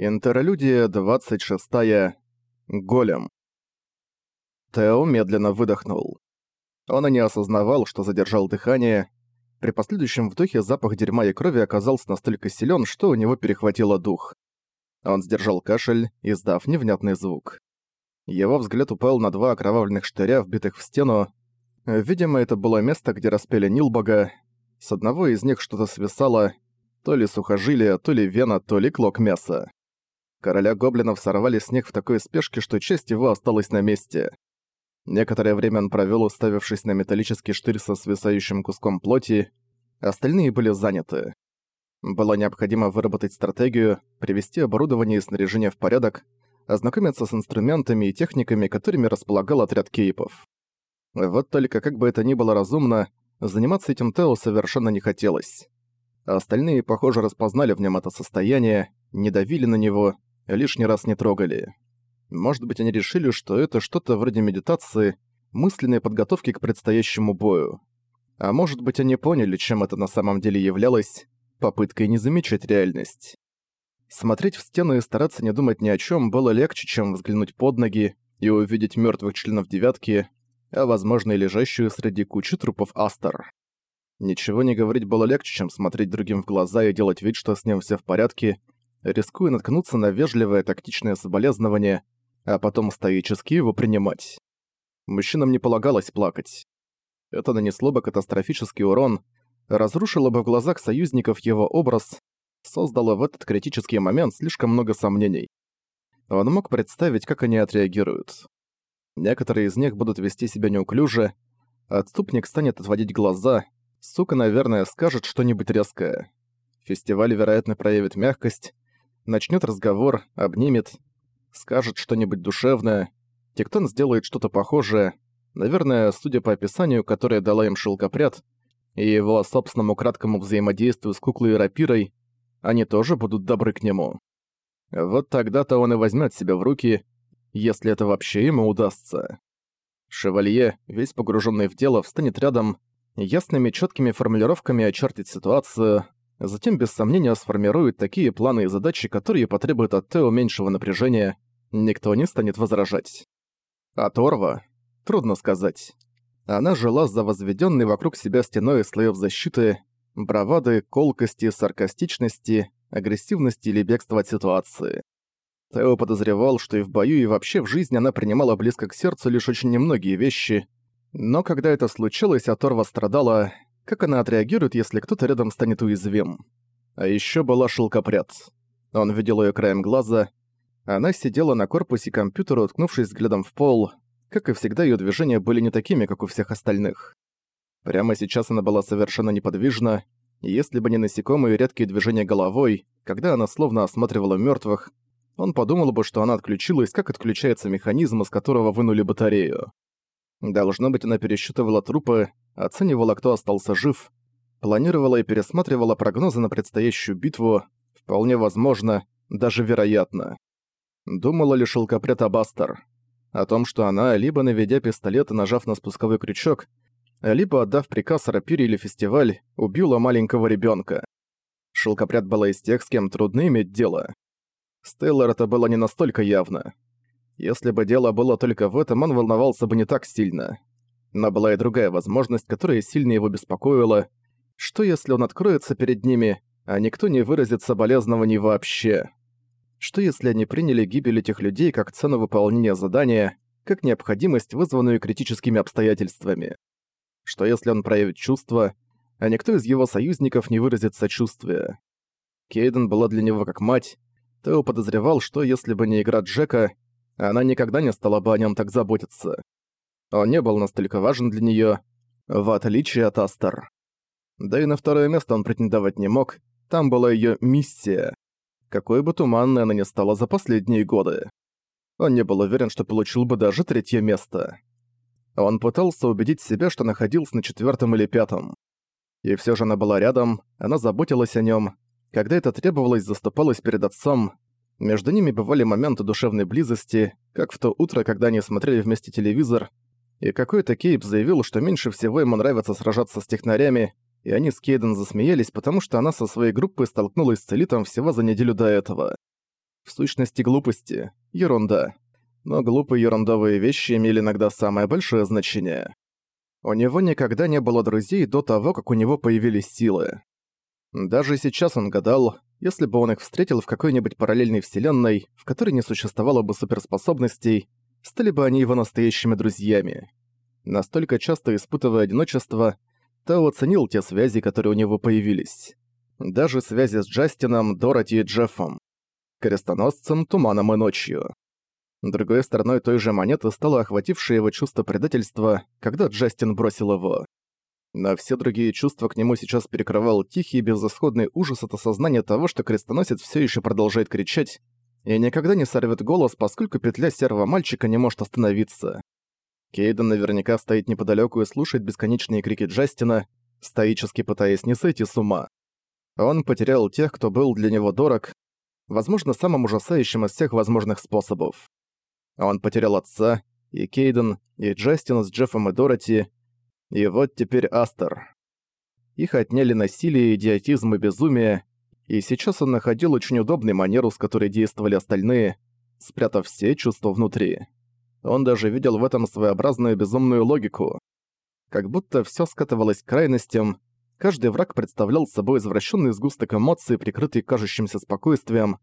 Интерлюдия 26. -я. Голем. Тео медленно выдохнул. Он и не осознавал, что задержал дыхание. При последующем вдохе запах дерьма и крови оказался настолько силен, что у него перехватило дух. Он сдержал кашель, издав невнятный звук. Его взгляд упал на два окровавленных штыря, вбитых в стену. Видимо, это было место, где распели Нилбога. С одного из них что-то свисало, то ли сухожилие, то ли вена, то ли клок мяса. Короля гоблинов сорвали с них в такой спешке, что часть его осталась на месте. Некоторое время он провёл, уставившись на металлический штырь со свисающим куском плоти, остальные были заняты. Было необходимо выработать стратегию, привести оборудование и снаряжение в порядок, ознакомиться с инструментами и техниками, которыми располагал отряд кейпов. Вот только как бы это ни было разумно, заниматься этим Тео совершенно не хотелось. Остальные, похоже, распознали в нем это состояние, не давили на него, лишний раз не трогали. Может быть, они решили, что это что-то вроде медитации, мысленной подготовки к предстоящему бою. А может быть, они поняли, чем это на самом деле являлось, попыткой не замечать реальность. Смотреть в стену и стараться не думать ни о чем было легче, чем взглянуть под ноги и увидеть мертвых членов девятки, а возможно и лежащую среди кучи трупов Астер. Ничего не говорить было легче, чем смотреть другим в глаза и делать вид, что с ним все в порядке, рискуя наткнуться на вежливое тактичное соболезнование, а потом стоически его принимать. Мужчинам не полагалось плакать. Это нанесло бы катастрофический урон, разрушило бы в глазах союзников его образ, создало в этот критический момент слишком много сомнений. Он мог представить, как они отреагируют. Некоторые из них будут вести себя неуклюже, отступник станет отводить глаза, сука, наверное, скажет что-нибудь резкое. Фестиваль, вероятно, проявит мягкость, начнет разговор, обнимет, скажет что-нибудь душевное, Тектон сделает что-то похожее, наверное, судя по описанию, которое дала им шелкопряд, и его собственному краткому взаимодействию с куклой и рапирой, они тоже будут добры к нему. Вот тогда-то он и возьмет себя в руки, если это вообще ему удастся. Шевалье, весь погруженный в дело, встанет рядом, ясными четкими формулировками очертит ситуацию, Затем, без сомнения, сформирует такие планы и задачи, которые потребуют от Тео меньшего напряжения. Никто не станет возражать. А Торва? Трудно сказать. Она жила за возведенной вокруг себя стеной слоев защиты, бравады, колкости, саркастичности, агрессивности или бегства от ситуации. Тео подозревал, что и в бою, и вообще в жизни она принимала близко к сердцу лишь очень немногие вещи, но когда это случилось, Аторва страдала, как она отреагирует, если кто-то рядом станет уязвим? А ещё была шелкопряд. Он видел её краем глаза. Она сидела на корпусе компьютера, уткнувшись взглядом в пол. Как и всегда, её движения были не такими, как у всех остальных. Прямо сейчас она была совершенно неподвижна, если бы не насекомые редкие движения головой, когда она словно осматривала мёртвых, он подумал бы, что она отключилась, как отключается механизм, из которого вынули батарею. Должно быть, она пересчитывала трупы, оценивала, кто остался жив, планировала и пересматривала прогнозы на предстоящую битву, вполне возможно, даже вероятно. Думала ли шелкопряд об Астер? О том, что она, либо наведя пистолет и нажав на спусковой крючок, либо отдав приказ рапире или фестиваль, убила маленького ребенка. Шелкопряд была из тех, с кем трудно иметь дело. С Тейлор это было не настолько явно. Если бы дело было только в этом, он волновался бы не так сильно. Но была и другая возможность, которая сильно его беспокоила. Что если он откроется перед ними, а никто не выразит соболезнований вообще? Что если они приняли гибель этих людей как цену выполнения задания, как необходимость, вызванную критическими обстоятельствами? Что если он проявит чувства, а никто из его союзников не выразит сочувствия? Кейден была для него как мать. Тео подозревал, что если бы не игра Джека, она никогда не стала бы о нем так заботиться. Он не был настолько важен для неё, в отличие от Астер. Да и на второе место он претендовать не мог, там была её миссия. Какой бы туманной она ни стала за последние годы. Он не был уверен, что получил бы даже третье место. Он пытался убедить себя, что находился на четвёртом или пятом. И всё же она была рядом, она заботилась о нём. Когда это требовалось, заступалась перед отцом. Между ними бывали моменты душевной близости, как в то утро, когда они смотрели вместе телевизор, и какой-то Кейп заявил, что меньше всего ему нравится сражаться с технарями, и они с Кейден засмеялись, потому что она со своей группой столкнулась с Элитом всего за неделю до этого. В сущности, глупости. Ерунда. Но глупые ерундовые вещи имели иногда самое большое значение. У него никогда не было друзей до того, как у него появились силы. Даже сейчас он гадал, если бы он их встретил в какой-нибудь параллельной вселенной, в которой не существовало бы суперспособностей, стали бы они его настоящими друзьями. Настолько часто испытывая одиночество, Тео ценил те связи, которые у него появились. Даже связи с Джастином, Дороти и Джеффом. Крестоносцем, Туманом и Ночью. Другой стороной той же монеты стало охватившее его чувство предательства, когда Джастин бросил его. Но все другие чувства к нему сейчас перекрывал тихий безысходный ужас от осознания того, что крестоносец все еще продолжает кричать и никогда не сорвет голос, поскольку петля серого мальчика не может остановиться. Кейден наверняка стоит неподалеку и слушает бесконечные крики Джастина, стоически пытаясь не сойти с ума. Он потерял тех, кто был для него дорог, возможно, самым ужасающим из всех возможных способов. Он потерял отца, и Кейден, и Джастина с Джеффом и Дороти, и вот теперь Астер. Их отняли насилие, идиотизм и безумие, и сейчас он находил очень удобный манеру, с которой действовали остальные, спрятав все чувства внутри. Он даже видел в этом своеобразную безумную логику. Как будто всё скатывалось к крайностям, каждый враг представлял собой извращенный сгусток эмоций, прикрытый кажущимся спокойствием,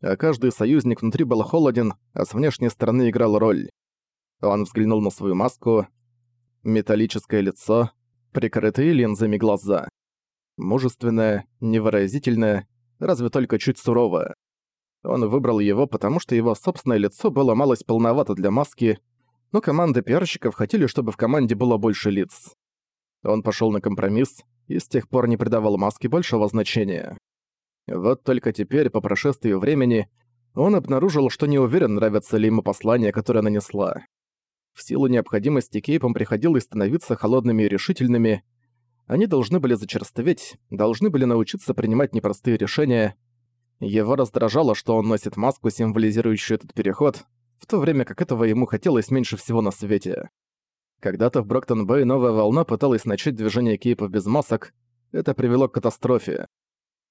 а каждый союзник внутри был холоден, а с внешней стороны играл роль. Он взглянул на свою маску. Металлическое лицо, прикрытые линзами глаза. Мужественное, невыразительное, разве только чуть суровое. Он выбрал его, потому что его собственное лицо было малость полновато для маски, но команда пиарщиков хотели, чтобы в команде было больше лиц. Он пошёл на компромисс и с тех пор не придавал маске большого значения. Вот только теперь, по прошествии времени, он обнаружил, что не уверен, нравится ли ему послание, которое она несла. В силу необходимости Кейпам приходилось становиться холодными и решительными. Они должны были зачерстветь, должны были научиться принимать непростые решения. Его раздражало, что он носит маску, символизирующую этот переход, в то время как этого ему хотелось меньше всего на свете. Когда-то в Броктон-Бэй новая волна пыталась начать движение кейпов без масок. Это привело к катастрофе.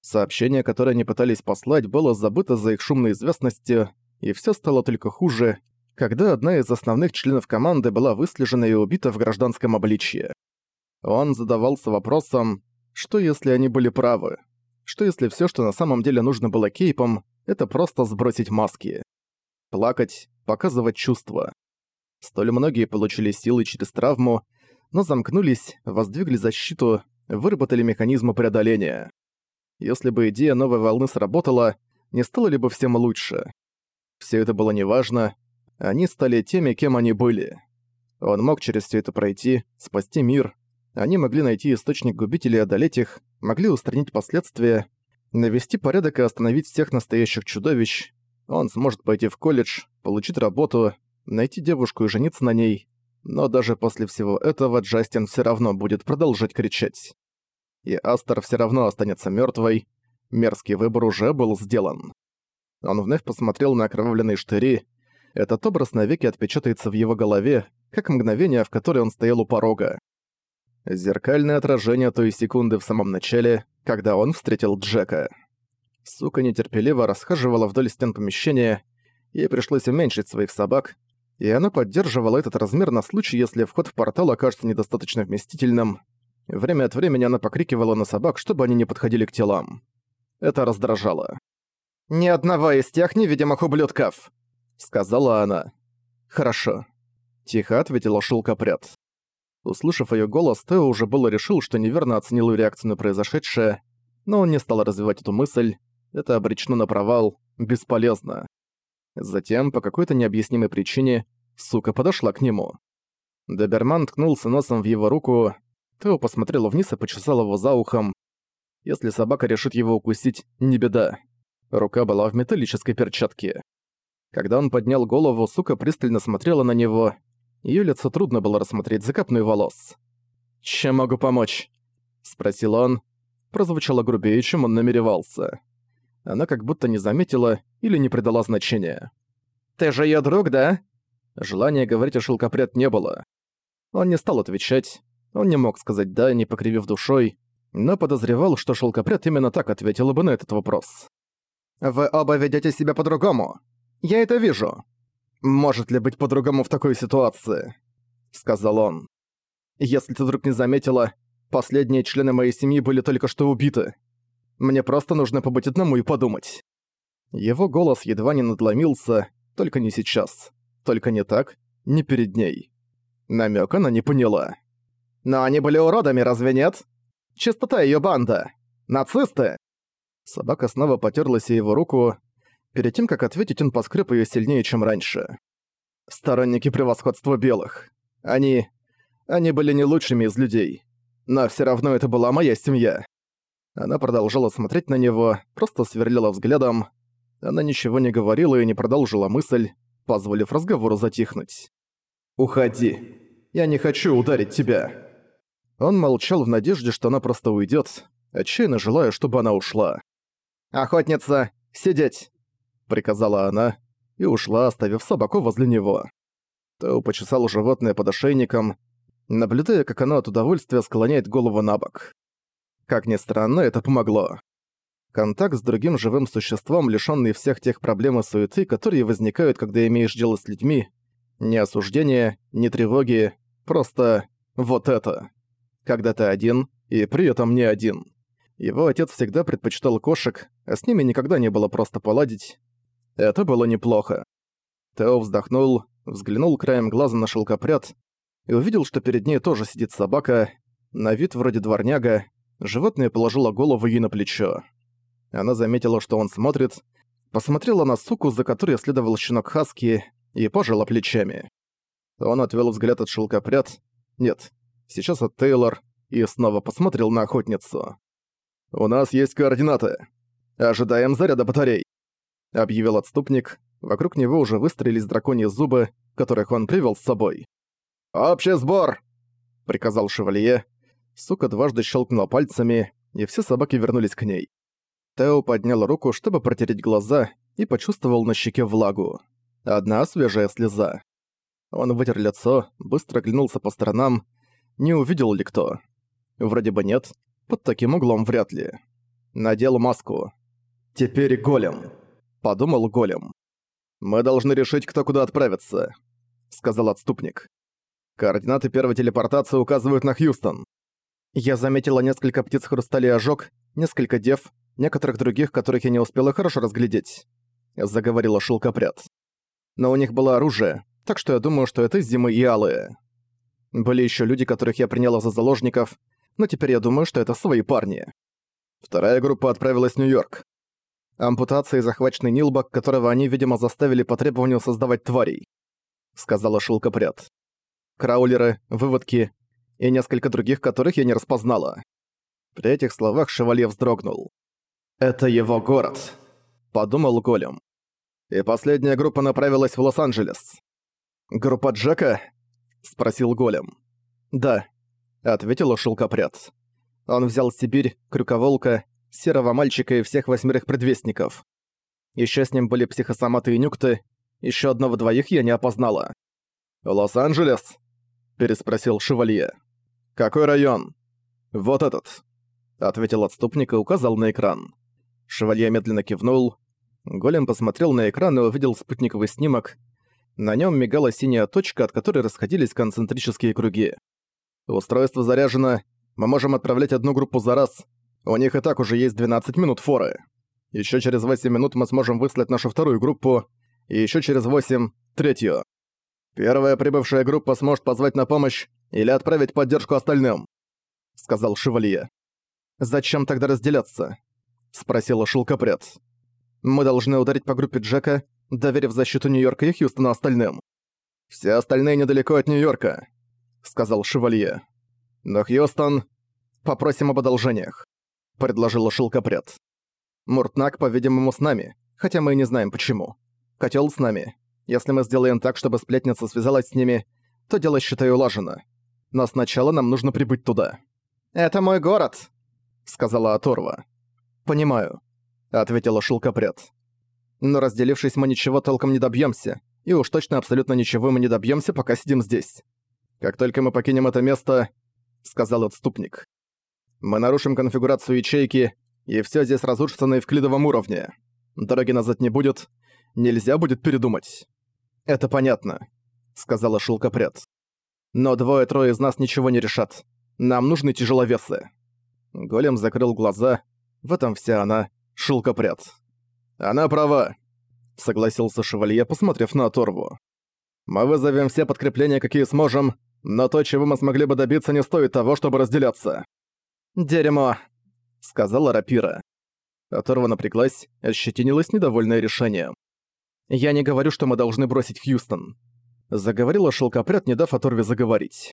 Сообщение, которое они пытались послать, было забыто за их шумной известностью, и все стало только хуже, когда одна из основных членов команды была выслежена и убита в гражданском обличье. Он задавался вопросом, что если они были правы? Что если все, что на самом деле нужно было кейпом, это просто сбросить маски? Плакать, показывать чувства. Столь многие получили силы через травму, но замкнулись, воздвигли защиту, выработали механизмы преодоления. Если бы идея новой волны сработала, не стало ли бы всем лучше? Все это было неважно. Они стали теми, кем они были. Он мог через все это пройти, спасти мир. Они могли найти источник губителей и одолеть их, могли устранить последствия, навести порядок и остановить всех настоящих чудовищ. Он сможет пойти в колледж, получить работу, найти девушку и жениться на ней. Но даже после всего этого Джастин все равно будет продолжать кричать и Астер все равно останется мертвой. Мерзкий выбор уже был сделан. Он вновь посмотрел на окровавленные штыри. Этот образ навеки отпечатается в его голове, как мгновение, в которое он стоял у порога. Зеркальное отражение той секунды в самом начале, когда он встретил Джека. Сука нетерпеливо расхаживала вдоль стен помещения, ей пришлось уменьшить своих собак, и она поддерживала этот размер на случай, если вход в портал окажется недостаточно вместительным. Время от времени она покрикивала на собак, чтобы они не подходили к телам. Это раздражало. «Ни одного из тех невидимых ублюдков!» — сказала она. «Хорошо», — тихо ответила шелкопряд. Услышав её голос, Тео уже было решил, что неверно оценил реакцию на произошедшее, но он не стал развивать эту мысль. Это обречено на провал, бесполезно. Затем, по какой-то необъяснимой причине, сука подошла к нему. Доберман ткнулся носом в его руку, Тео посмотрел вниз и почесал его за ухом. Если собака решит его укусить, не беда. Рука была в металлической перчатке. Когда он поднял голову, сука пристально смотрела на него. Её лицо трудно было рассмотреть за капной волос. «Чем могу помочь?» — спросил он. Прозвучало грубее, чем он намеревался. Она как будто не заметила или не придала значения. «Ты же её друг, да?» Желания говорить о шелкопряд не было. Он не стал отвечать. Он не мог сказать «да», не покривив душой, но подозревал, что шелкопряд именно так ответила бы на этот вопрос. Вы оба ведете себя по-другому. Я это вижу. Может ли быть по-другому в такой ситуации? Сказал он. Если ты вдруг не заметила, последние члены моей семьи были только что убиты. Мне просто нужно побыть одному и подумать. Его голос едва не надломился, только не сейчас. Только не так, не перед ней. Намёк она не поняла. Но они были уродами, разве нет? Чистота её банда. Нацисты. Собака снова потерлась его руку. Перед тем, как ответить, он поскреб её сильнее, чем раньше. Сторонники превосходства белых. Они... Они были не лучшими из людей. Но всё равно это была моя семья. Она продолжала смотреть на него, просто сверлила взглядом. Она ничего не говорила и не продолжила мысль, позволив разговору затихнуть. «Уходи. Я не хочу ударить тебя». Он молчал в надежде, что она просто уйдет, отчаянно желая, чтобы она ушла. «Охотница, сидеть!» — приказала она и ушла, оставив собаку возле него. Тео почесал животное под ошейником, наблюдая, как оно от удовольствия склоняет голову на бок. Как ни странно, это помогло. Контакт с другим живым существом, лишённый всех тех проблем и суеты, которые возникают, когда имеешь дело с людьми, ни осуждения, ни тревоги, просто вот это. Когда ты один, и при этом не один. Его отец всегда предпочитал кошек, а с ними никогда не было просто поладить. Это было неплохо. Тео вздохнул, взглянул краем глаза на шелкопряд и увидел, что перед ней тоже сидит собака, на вид вроде дворняга, животное положило голову ей на плечо. Она заметила, что он смотрит, посмотрела на суку, за которой следовал щенок Хаски, и пожала плечами. Он отвел взгляд от шелкопряд. Нет, сейчас от Тейлор, и снова посмотрел на охотницу. «У нас есть координаты. Ожидаем заряда батарей», — объявил отступник. Вокруг него уже выстрелились драконьи зубы, которых он привел с собой. «Общий сбор!» — приказал шевалье. Сука дважды щелкнула пальцами, и все собаки вернулись к ней. Тео поднял руку, чтобы протереть глаза, и почувствовал на щеке влагу. Одна свежая слеза. Он вытер лицо, быстро оглянулся по сторонам, не увидел ли кто. Вроде бы нет, под таким углом вряд ли. Надел маску. «Теперь голем», — подумал голем. «Мы должны решить, кто куда отправится», — сказал отступник. «Координаты первой телепортации указывают на Хьюстон. Я заметила несколько птиц хрустали ожог, несколько дев, некоторых других, которых я не успела хорошо разглядеть», — заговорила шелкопряд. «Но у них было оружие, так что я думаю, что это зимы и алые. Были еще люди, которых я приняла за заложников, но теперь я думаю, что это свои парни. Вторая группа отправилась в Нью-Йорк. Ампутация и захваченный Нилбак, которого они, видимо, заставили по требованию создавать тварей», — сказала шелкопряд. «Краулеры, выводки и несколько других, которых я не распознала». При этих словах шевалье вздрогнул. «Это его город», — подумал Голем. И последняя группа направилась в Лос-Анджелес. «Группа Джека?» — спросил Голем. «Да», — ответила шелкопряд. Он взял Сибирь, Крюковолка, Серого Мальчика и всех восьмерых предвестников. Еще с ним были психосоматы и нюкты, еще одного двоих я не опознала. «Лос-Анджелес?» — переспросил Шевалье. «Какой район?» «Вот этот», — ответил отступник и указал на экран. Шевалье медленно кивнул. Голем посмотрел на экран и увидел спутниковый снимок. На нем мигала синяя точка, от которой расходились концентрические круги. «Устройство заряжено. Мы можем отправлять одну группу за раз. У них и так уже есть 12 минут форы. Еще через 8 минут мы сможем выслать нашу вторую группу, и еще через 8 — третью. Первая прибывшая группа сможет позвать на помощь или отправить поддержку остальным», — сказал Шевалье. «Зачем тогда разделяться?» — спросила шелкопряд. «Мы должны ударить по группе Джека, доверив защиту Нью-Йорка и Хьюстона остальным. Все остальные недалеко от Нью-Йорка», — сказал Шевалье. «Но Хьюстон... Попросим об одолжениях», — предложила шелкопряд. «Муртнак, по-видимому, с нами, хотя мы и не знаем почему. Котел с нами. Если мы сделаем так, чтобы сплетница связалась с ними, то дело, считай, улажено. Но сначала нам нужно прибыть туда». «Это мой город», — сказала Аторва. «Понимаю», — ответила шелкопряд. «Но разделившись, мы ничего толком не добьемся, и уж точно абсолютно ничего мы не добьемся, пока сидим здесь. Как только мы покинем это место, — сказал отступник, — мы нарушим конфигурацию ячейки, и все здесь разрушится на евклидовом уровне. Дороги назад не будет. Нельзя будет передумать. Это понятно, сказала шелкопряд. Но двое-трое из нас ничего не решат. Нам нужны тяжеловесы. Голем закрыл глаза. В этом вся она, шелкопряд. Она права, согласился шевалье, посмотрев на оторву. Мы вызовем все подкрепления, какие сможем, но то, чего мы смогли бы добиться, не стоит того, чтобы разделяться. «Дерьмо», — сказала рапира. Оторва напряглась, ощетинилась недовольное решением. «Я не говорю, что мы должны бросить Хьюстон», — заговорила шелкопряд, не дав Оторве заговорить.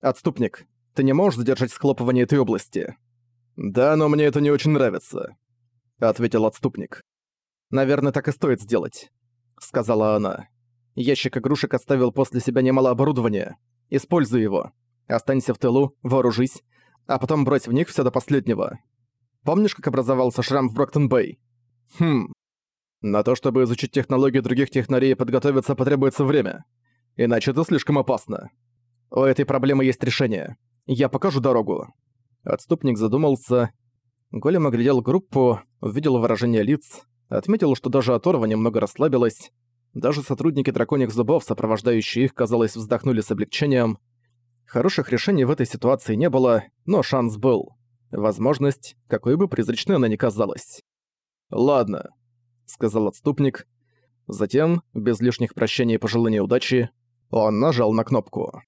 «Отступник, ты не можешь задержать схлопывание этой области?» «Да, но мне это не очень нравится», — ответил отступник. «Наверное, так и стоит сделать», — сказала она. «Ящик игрушек оставил после себя немало оборудования. Используй его. Останься в тылу, вооружись, а потом брось в них все до последнего. Помнишь, как образовался шрам в Броктон-Бэй? Хм. На то, чтобы изучить технологии других технарей и подготовиться, потребуется время. Иначе это слишком опасно. У этой проблемы есть решение. Я покажу дорогу. Отступник задумался. Голем оглядел группу, увидел выражение лиц, отметил, что даже оторва немного расслабилась. Даже сотрудники драконьих зубов, сопровождающие их, казалось, вздохнули с облегчением. Хороших решений в этой ситуации не было, но шанс был. Возможность, какой бы призрачной она ни казалась. «Ладно», — сказал отступник. Затем, без лишних прощаний и пожеланий удачи, он нажал на кнопку.